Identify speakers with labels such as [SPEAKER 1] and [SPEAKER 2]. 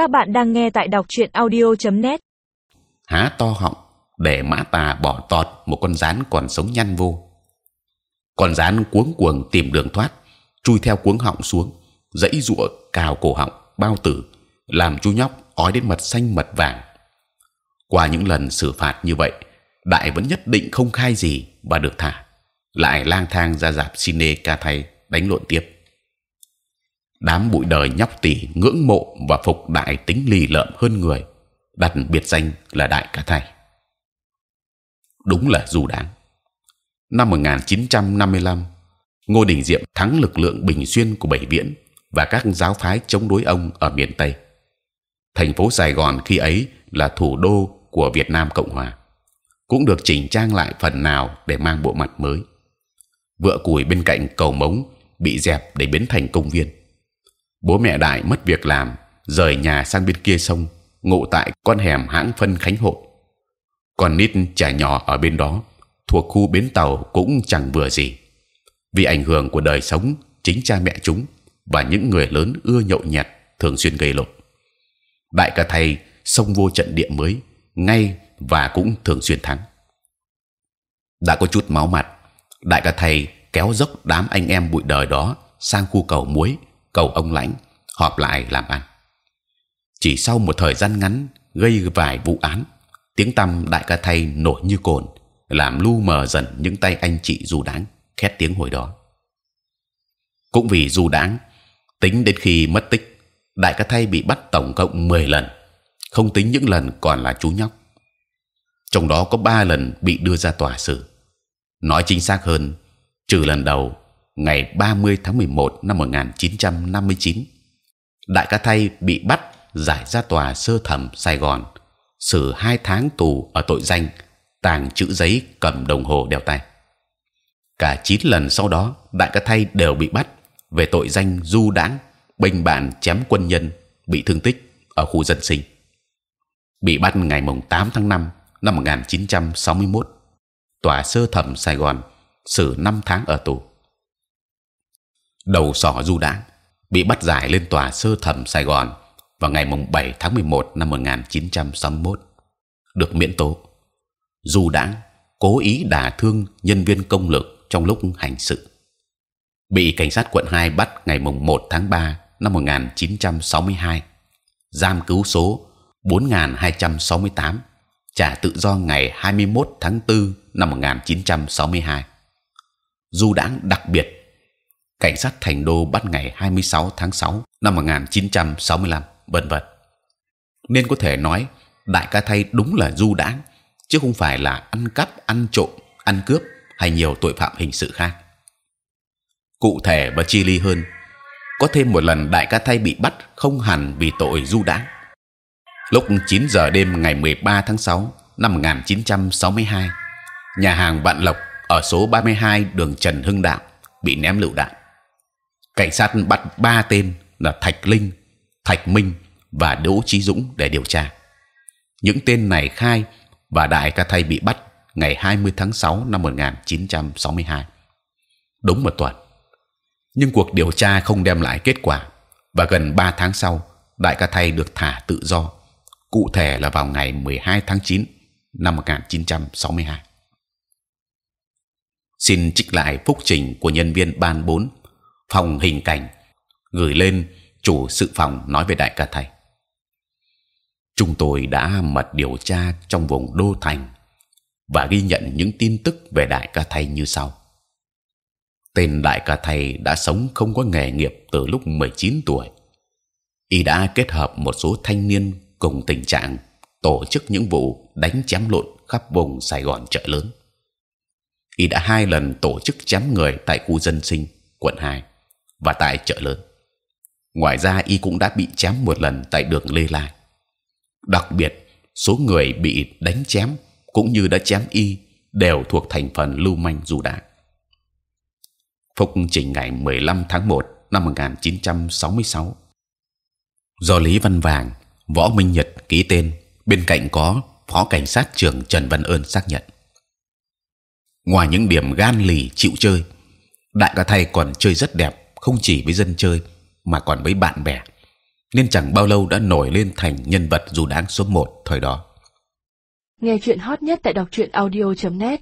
[SPEAKER 1] Các bạn đang nghe tại đọc truyện audio.net.
[SPEAKER 2] há to họng để mã tà bỏ tọt một con rán còn sống nhăn vô. Con rán cuống cuồng tìm đường thoát, chui theo cuống họng xuống, dãy giụa cào cổ họng, bao tử, làm chú nhóc ói đến mật xanh mật vàng. Qua những lần xử phạt như vậy, đại vẫn nhất định không khai gì và được thả, lại lang thang ra dạp cine ca thay đánh lộn tiếp. Đám bụi đời nhóc tỷ ngưỡng mộ và phục đại tính lì lợm hơn người, đặt biệt danh là đại cả thầy. Đúng là dù đáng. Năm 1955, Ngô Đình Diệm thắng lực lượng Bình Xuyên của Bảy Viễn và các giáo phái chống đối ông ở miền Tây. Thành phố Sài Gòn khi ấy là thủ đô của Việt Nam Cộng Hòa, cũng được chỉnh trang lại phần nào để mang bộ mặt mới. Vựa củi bên cạnh cầu mống bị dẹp để biến thành công viên. Bố mẹ đại mất việc làm, rời nhà sang bên kia sông, ngụ tại con hẻm hãng phân Khánh Hội. Còn nít trẻ nhỏ ở bên đó, thuộc khu bến tàu cũng chẳng vừa gì, vì ảnh hưởng của đời sống chính cha mẹ chúng và những người lớn ưa nhậu nhẹt thường xuyên gây lộn. Đại ca thầy xông vô trận địa mới ngay và cũng thường xuyên thắng. đã có chút máu mặt, đại ca thầy kéo dốc đám anh em bụi đời đó sang khu cầu muối, cầu ông lãnh họp lại làm ăn. Chỉ sau một thời gian ngắn gây vài vụ án, tiếng tăm đại ca thầy nổi như cồn, làm lu mờ dần những tay anh chị dù đáng khét tiếng hồi đó. Cũng vì dù đáng, tính đến khi mất tích, đại ca thầy bị bắt tổng cộng 10 lần, không tính những lần còn là chú nhóc. Trong đó có ba lần bị đưa ra tòa xử. Nói chính xác hơn, trừ lần đầu ngày 30 tháng 11 năm 1959, đại ca thay bị bắt giải ra tòa sơ thẩm Sài Gòn, xử hai tháng tù ở tội danh tàng chữ giấy cầm đồng hồ đeo tay. Cả 9 lần sau đó, đại ca thay đều bị bắt về tội danh du đãng, bênh bạn chém quân nhân bị thương tích ở khu dân sinh. Bị bắt ngày mùng 8 tháng 5 năm 1961, tòa sơ thẩm Sài Gòn xử 5 tháng ở tù. Đầu sỏ du đãng bị bắt giải lên tòa sơ thẩm Sài Gòn vào ngày mùng 7 tháng 11 năm 1961, được miễn tố. Du đãng cố ý đả thương nhân viên công lực trong lúc hành sự, bị cảnh sát quận 2 bắt ngày mùng 1 tháng 3 năm 1962, giam cứu số 4.268, trả tự do ngày 21 tháng 4 năm 1962. Du đãng đặc biệt cảnh sát thành đô bắt ngày 26 tháng 6 năm 1965, vân vân. Nên có thể nói đại ca thay đúng là du đãng, chứ không phải là ăn cắp, ăn trộm, ăn cướp hay nhiều tội phạm hình sự khác. Cụ thể và chi ly hơn, có thêm một lần đại ca thay bị bắt không hẳn vì tội du đãng. Lúc 9 giờ đêm ngày 13 tháng 6 năm 1962, nhà hàng Vạn Lộc ở số 32 đường Trần Hưng Đạo bị ném lựu đạn cảnh sát bắt ba tên là Thạch Linh, Thạch Minh và Đỗ Chí Dũng để điều tra. Những tên này khai và Đại Ca Thay bị bắt ngày 20 tháng 6 năm 1962, đúng một tuần. Nhưng cuộc điều tra không đem lại kết quả và gần 3 tháng sau, Đại Ca Thay được thả tự do. Cụ thể là vào ngày 12 tháng 9 năm 1962. Xin trích lại phúc trình của nhân viên ban 4 phòng hình cảnh, gửi lên chủ sự phòng nói về đại ca thầy chúng tôi đã mật điều tra trong vùng đô thành và ghi nhận những tin tức về đại ca thầy như sau. Tên đại ca thầy đã sống không có nghề nghiệp từ lúc 19 tuổi. Y đã kết hợp một số thanh niên cùng tình trạng tổ chức những vụ đánh chém lộn khắp vùng Sài Gòn chợ lớn. Y đã hai lần tổ chức chém người tại khu dân sinh, quận 2 và tại chợ lớn. Ngoài ra, y cũng đã bị chém một lần tại đường Lê Lai. Đặc biệt, số người bị đánh chém cũng như đã chém y đều thuộc thành phần lưu manh dù đạn. Phúc trình ngày 15 tháng 1 năm 1966 do Lý Văn Vàng, Võ Minh Nhật ký tên, bên cạnh có phó cảnh sát trưởng Trần Văn Ơn xác nhận. Ngoài những điểm gan lì chịu chơi, đại ca thầy còn chơi rất đẹp không chỉ với dân chơi mà còn với bạn bè nên chẳng bao lâu đã nổi lên thành nhân vật dù đáng số 1 thời đó.
[SPEAKER 3] Nghe chuyện hot nhất tại đọc truyện audio.net